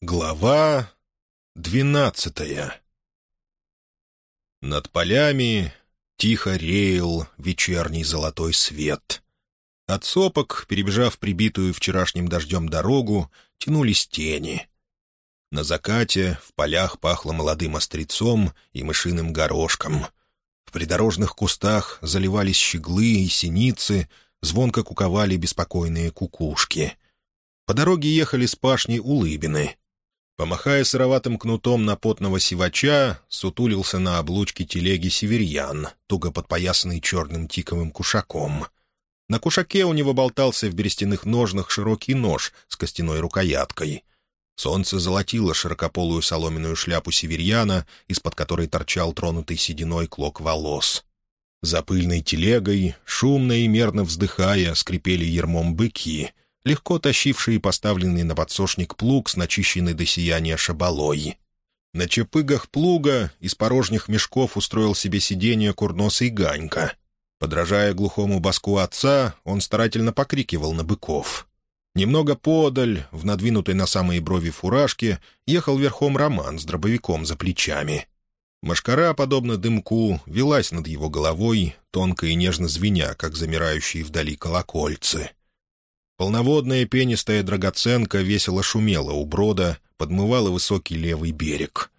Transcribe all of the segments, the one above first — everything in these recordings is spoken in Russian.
Глава двенадцатая Над полями тихо реял вечерний золотой свет. От сопок, перебежав прибитую вчерашним дождем дорогу, тянулись тени. На закате в полях пахло молодым острецом и мышиным горошком. В придорожных кустах заливались щеглы и синицы, звонко куковали беспокойные кукушки. По дороге ехали с пашней улыбины — Помахая сыроватым кнутом на потного сивача, сутулился на облучке телеги северьян, туго подпоясанный черным тиковым кушаком. На кушаке у него болтался в берестяных ножнах широкий нож с костяной рукояткой. Солнце золотило широкополую соломенную шляпу северьяна, из-под которой торчал тронутый сединой клок волос. За пыльной телегой, шумно и мерно вздыхая, скрипели ермом быки — легко тащившие поставленный на подсошник плуг с начищенной до сияния шабалой. На чепыгах плуга из порожних мешков устроил себе сиденье курносый Ганька. Подражая глухому баску отца, он старательно покрикивал на быков. Немного подаль, в надвинутой на самые брови фуражке, ехал верхом Роман с дробовиком за плечами. Машкара, подобно дымку, велась над его головой, тонко и нежно звеня, как замирающие вдали колокольцы. Полноводная пенистая драгоценка весело шумела у брода, подмывала высокий левый берег.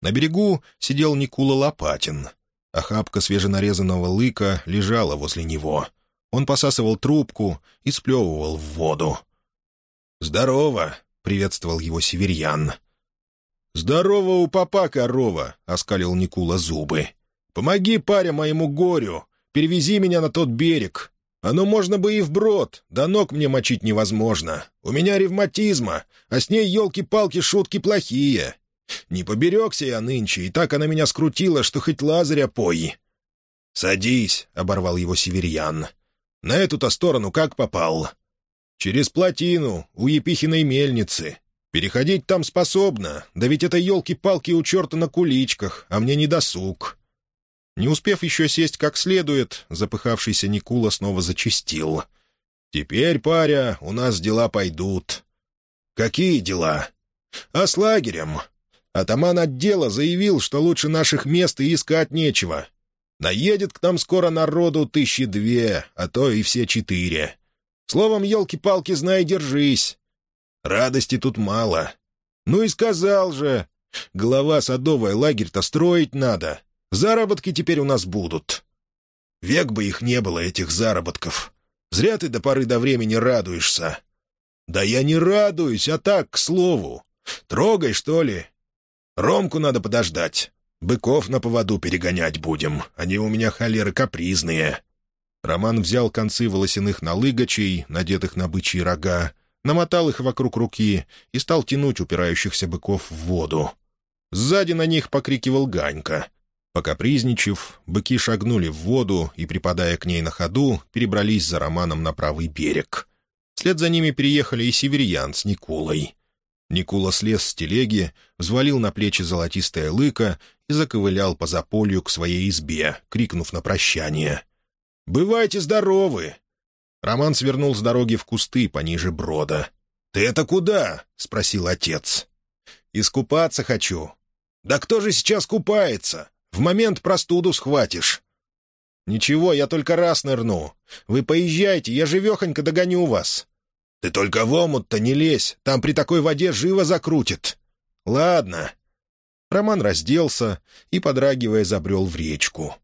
На берегу сидел Никула Лопатин. Охапка свеженарезанного лыка лежала возле него. Он посасывал трубку и сплевывал в воду. «Здорово!» — приветствовал его северьян. «Здорово у папа, корова!» — оскалил Никула зубы. «Помоги, паря, моему горю! Перевези меня на тот берег! Оно можно бы и вброд, да ног мне мочить невозможно. У меня ревматизма, а с ней, елки-палки, шутки плохие. Не поберегся я нынче, и так она меня скрутила, что хоть Лазаря пой». «Садись», — оборвал его северьян. «На эту-то сторону как попал?» «Через плотину, у Епихиной мельницы. Переходить там способно, да ведь это елки-палки у черта на куличках, а мне не досуг. Не успев еще сесть как следует, запыхавшийся Никула снова зачистил. «Теперь, паря, у нас дела пойдут». «Какие дела?» «А с лагерем?» Атаман отдела заявил, что лучше наших мест и искать нечего. Наедет к нам скоро народу тысячи две, а то и все четыре. Словом, елки-палки, знай, держись. Радости тут мало. Ну и сказал же. Голова садовая, лагерь-то строить надо. Заработки теперь у нас будут. Век бы их не было, этих заработков. Зря ты до поры до времени радуешься. Да я не радуюсь, а так, к слову. Трогай, что ли? Ромку надо подождать. Быков на поводу перегонять будем. Они у меня холеры капризные. Роман взял концы волосяных налыгачей, надетых на бычьи рога, намотал их вокруг руки и стал тянуть упирающихся быков в воду. Сзади на них покрикивал Ганька. Покапризничав, быки шагнули в воду и, припадая к ней на ходу, перебрались за Романом на правый берег. Вслед за ними переехали и северьян с Никулой. Никула слез с телеги, взвалил на плечи золотистое лыко и заковылял по заполью к своей избе, крикнув на прощание. «Бывайте здоровы!» Роман свернул с дороги в кусты пониже брода. «Ты это куда?» — спросил отец. «Искупаться хочу». «Да кто же сейчас купается? В момент простуду схватишь». «Ничего, я только раз нырну. Вы поезжайте, я живехонько догоню вас». «Ты только в омут-то не лезь, там при такой воде живо закрутит». «Ладно». Роман разделся и, подрагивая, забрел в речку.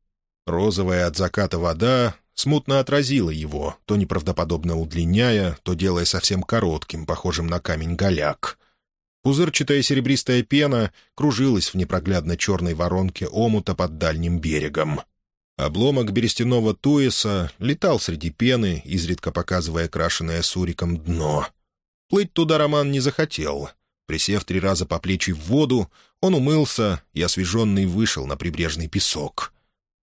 Розовая от заката вода смутно отразила его, то неправдоподобно удлиняя, то делая совсем коротким, похожим на камень голяк. Пузырчатая серебристая пена кружилась в непроглядно черной воронке омута под дальним берегом. Обломок берестяного туеса летал среди пены, изредка показывая крашенное суриком дно. Плыть туда Роман не захотел. Присев три раза по плечи в воду, он умылся и, освеженный, вышел на прибрежный песок.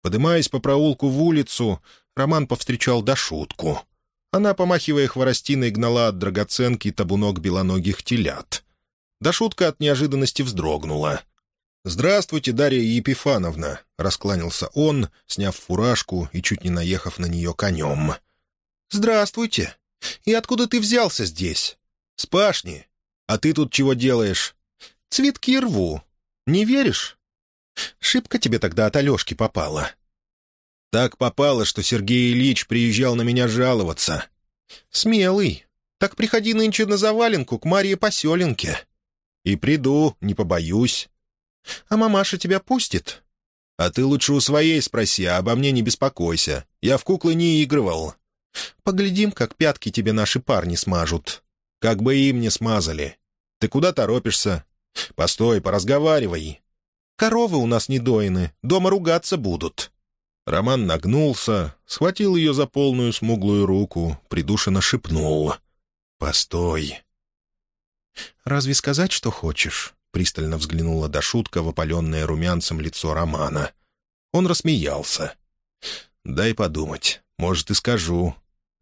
Подымаясь по проулку в улицу, Роман повстречал Дашутку. Она, помахивая хворостиной, гнала от драгоценки табунок белоногих телят — да шутка от неожиданности вздрогнула. «Здравствуйте, Дарья Епифановна!» — раскланялся он, сняв фуражку и чуть не наехав на нее конем. «Здравствуйте! И откуда ты взялся здесь?» «С пашни. А ты тут чего делаешь?» «Цветки рву. Не веришь?» «Шибко тебе тогда от Алешки попало». «Так попало, что Сергей Ильич приезжал на меня жаловаться». «Смелый. Так приходи нынче на заваленку к Марье Поселенке». «И приду, не побоюсь». «А мамаша тебя пустит?» «А ты лучше у своей спроси, а обо мне не беспокойся. Я в куклы не игрывал». «Поглядим, как пятки тебе наши парни смажут». «Как бы им не смазали. Ты куда торопишься? Постой, поразговаривай». «Коровы у нас не доины, дома ругаться будут». Роман нагнулся, схватил ее за полную смуглую руку, придушенно шепнул. «Постой». «Разве сказать, что хочешь?» Пристально взглянула до шутка в опаленное румянцем лицо Романа. Он рассмеялся. «Дай подумать. Может, и скажу».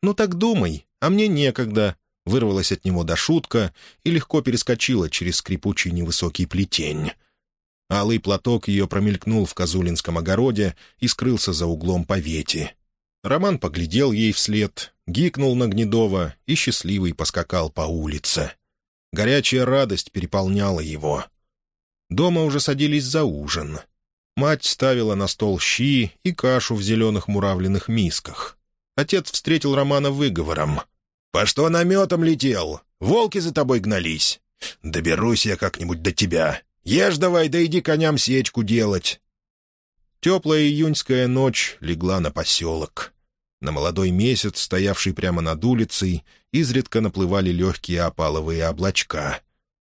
«Ну так думай, а мне некогда». Вырвалась от него до шутка и легко перескочила через скрипучий невысокий плетень. Алый платок ее промелькнул в Козулинском огороде и скрылся за углом повети. Роман поглядел ей вслед, гикнул на Гнедова и счастливый поскакал по улице. Горячая радость переполняла его. Дома уже садились за ужин. Мать ставила на стол щи и кашу в зеленых муравленных мисках. Отец встретил Романа выговором. «По что наметом летел? Волки за тобой гнались. Доберусь я как-нибудь до тебя. Ешь давай, да иди коням сечку делать». Теплая июньская ночь легла на поселок. На молодой месяц, стоявший прямо над улицей, изредка наплывали легкие опаловые облачка.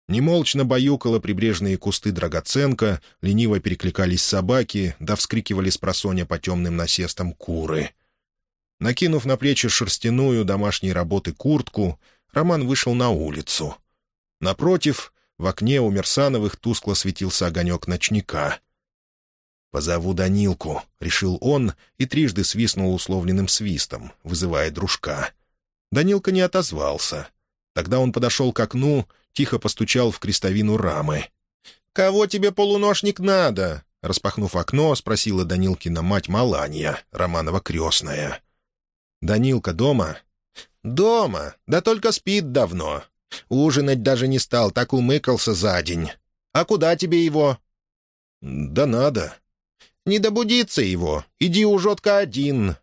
Немолчно баюкало прибрежные кусты драгоценка, лениво перекликались собаки, да вскрикивали с просоня по темным насестам куры. Накинув на плечи шерстяную домашней работы куртку, Роман вышел на улицу. Напротив, в окне у Мерсановых тускло светился огонек ночника. «Позову Данилку», — решил он и трижды свистнул условленным свистом, вызывая дружка. Данилка не отозвался. Тогда он подошел к окну, тихо постучал в крестовину рамы. «Кого тебе, полуношник, надо?» Распахнув окно, спросила Данилкина мать Маланья, Романова крестная. «Данилка дома?» «Дома, да только спит давно. Ужинать даже не стал, так умыкался за день. А куда тебе его?» «Да надо. «Не добудится его! Иди ужотка один!»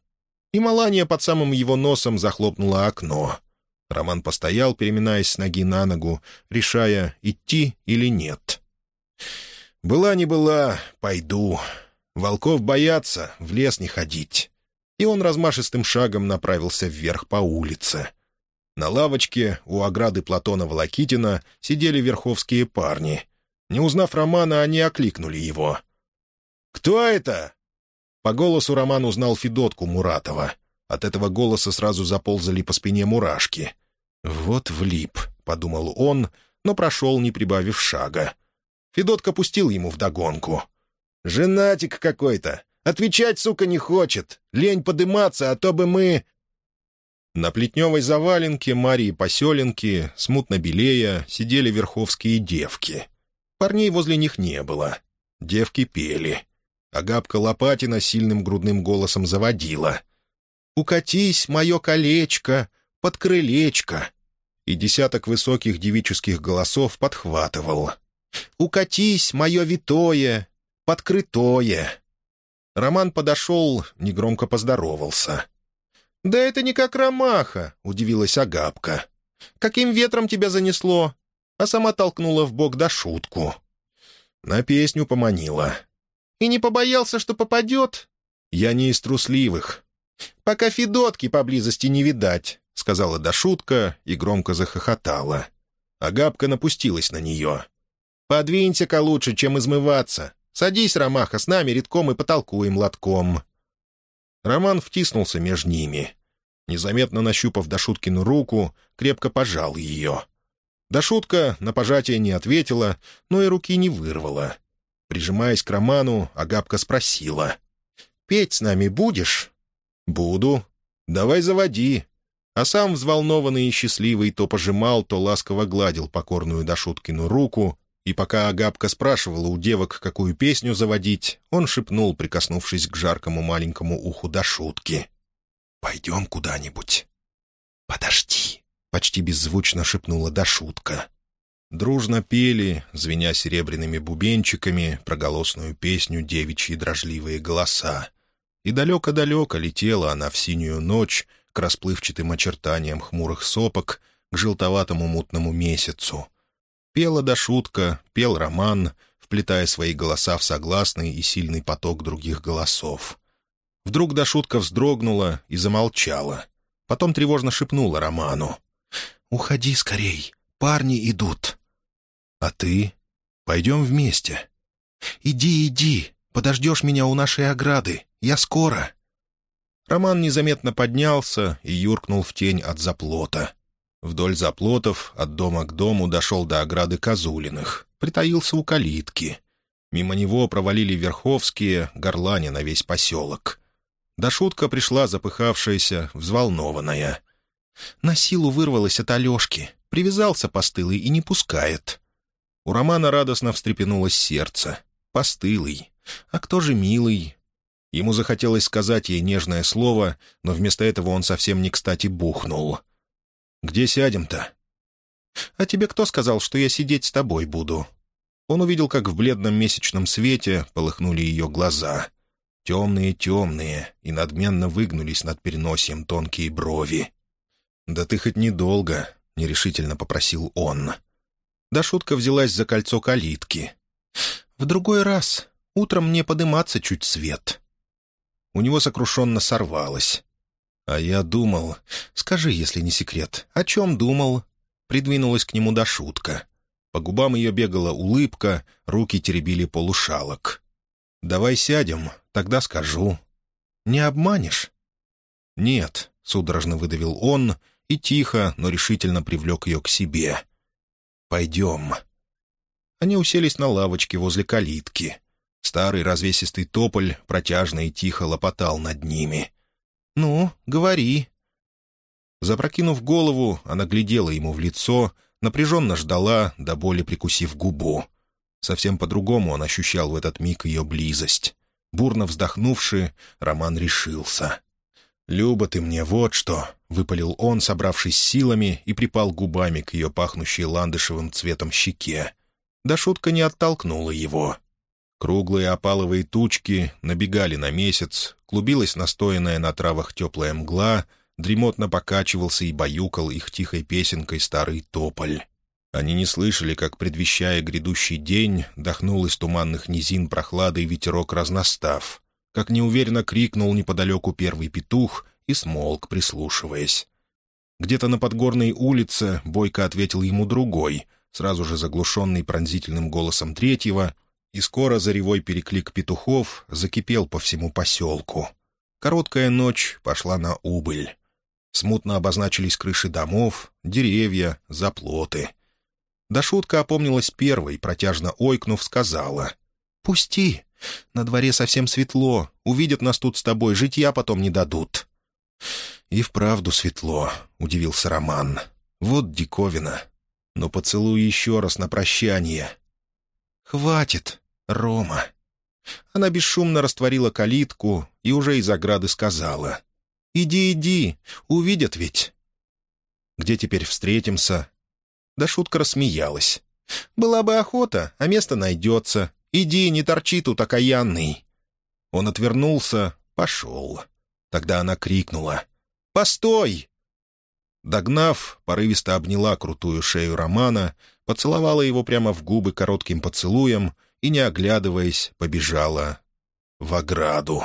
И Малания под самым его носом захлопнула окно. Роман постоял, переминаясь с ноги на ногу, решая, идти или нет. «Была не была, пойду. Волков боятся, в лес не ходить». И он размашистым шагом направился вверх по улице. На лавочке у ограды Платона Волокитина сидели верховские парни. Не узнав Романа, они окликнули его — «Кто это?» По голосу Роман узнал Федотку Муратова. От этого голоса сразу заползали по спине мурашки. «Вот влип», — подумал он, но прошел, не прибавив шага. Федотка пустил ему вдогонку. «Женатик какой-то! Отвечать, сука, не хочет! Лень подыматься, а то бы мы...» На плетневой заваленке Марии Поселенки, смутно белея, сидели верховские девки. Парней возле них не было. Девки пели. Агапка Лопатина сильным грудным голосом заводила. «Укатись, мое колечко, под крылечко!» И десяток высоких девических голосов подхватывал. «Укатись, мое витое, подкрытое!» Роман подошел, негромко поздоровался. «Да это не как ромаха», — удивилась Агапка. «Каким ветром тебя занесло?» А сама толкнула в бок до шутку. На песню поманила. И не побоялся, что попадет?» «Я не из трусливых. Пока Федотки поблизости не видать», — сказала Дашутка и громко захохотала. Агапка напустилась на нее. «Подвинься-ка лучше, чем измываться. Садись, Ромаха, с нами редком и потолкуем лотком». Роман втиснулся между ними. Незаметно нащупав Дашуткину руку, крепко пожал ее. Дашутка на пожатие не ответила, но и руки не вырвала. Прижимаясь к Роману, Агапка спросила. «Петь с нами будешь?» «Буду. Давай заводи». А сам, взволнованный и счастливый, то пожимал, то ласково гладил покорную Дашуткину руку, и пока Агапка спрашивала у девок, какую песню заводить, он шепнул, прикоснувшись к жаркому маленькому уху Дашутки. «Пойдем куда-нибудь». «Подожди», — почти беззвучно шепнула Дашутка. Дружно пели, звеня серебряными бубенчиками, проголосную песню девичьи дрожливые голоса. И далеко-далеко летела она в синюю ночь к расплывчатым очертаниям хмурых сопок, к желтоватому мутному месяцу. Пела до шутка, пел роман, вплетая свои голоса в согласный и сильный поток других голосов. Вдруг Дашутка вздрогнула и замолчала. Потом тревожно шепнула Роману. «Уходи скорей, парни идут». «А ты? Пойдем вместе». «Иди, иди, подождешь меня у нашей ограды. Я скоро». Роман незаметно поднялся и юркнул в тень от заплота. Вдоль заплотов от дома к дому дошел до ограды Козулиных, притаился у калитки. Мимо него провалили верховские, горлане на весь поселок. До шутка пришла запыхавшаяся, взволнованная. На силу вырвалась от Алешки, привязался постылый и не пускает. У Романа радостно встрепенулось сердце. Постылый. А кто же милый? Ему захотелось сказать ей нежное слово, но вместо этого он совсем не кстати бухнул. «Где сядем-то?» «А тебе кто сказал, что я сидеть с тобой буду?» Он увидел, как в бледном месячном свете полыхнули ее глаза. Темные-темные, и надменно выгнулись над переносием тонкие брови. «Да ты хоть недолго», — нерешительно попросил он. Да шутка взялась за кольцо калитки. «В другой раз. Утром мне подыматься чуть свет». У него сокрушенно сорвалось. «А я думал... Скажи, если не секрет, о чем думал?» Придвинулась к нему до шутка. По губам ее бегала улыбка, руки теребили полушалок. «Давай сядем, тогда скажу». «Не обманешь?» «Нет», — судорожно выдавил он и тихо, но решительно привлек ее к себе. «Пойдем». Они уселись на лавочке возле калитки. Старый развесистый тополь протяжно и тихо лопотал над ними. «Ну, говори». Запрокинув голову, она глядела ему в лицо, напряженно ждала, до боли прикусив губу. Совсем по-другому он ощущал в этот миг ее близость. Бурно вздохнувши, Роман решился. «Люба ты мне, вот что!» — выпалил он, собравшись силами, и припал губами к ее пахнущей ландышевым цветом щеке. Да шутка не оттолкнула его. Круглые опаловые тучки набегали на месяц, клубилась настоянная на травах теплая мгла, дремотно покачивался и баюкал их тихой песенкой старый тополь. Они не слышали, как, предвещая грядущий день, дохнул из туманных низин прохладой ветерок разностав как неуверенно крикнул неподалеку первый петух и смолк, прислушиваясь. Где-то на подгорной улице Бойко ответил ему другой, сразу же заглушенный пронзительным голосом третьего, и скоро заревой переклик петухов закипел по всему поселку. Короткая ночь пошла на убыль. Смутно обозначились крыши домов, деревья, заплоты. Да шутка опомнилась первой, протяжно ойкнув, сказала. «Пусти! На дворе совсем светло. Увидят нас тут с тобой, житья потом не дадут». «И вправду светло», — удивился Роман. «Вот диковина. Но поцелуй еще раз на прощание». «Хватит, Рома». Она бесшумно растворила калитку и уже из ограды сказала. «Иди, иди, увидят ведь». «Где теперь встретимся?» Да шутка рассмеялась. «Была бы охота, а место найдется. «Иди, не торчи тут, окаянный!» Он отвернулся, пошел. Тогда она крикнула. «Постой!» Догнав, порывисто обняла крутую шею Романа, поцеловала его прямо в губы коротким поцелуем и, не оглядываясь, побежала в ограду.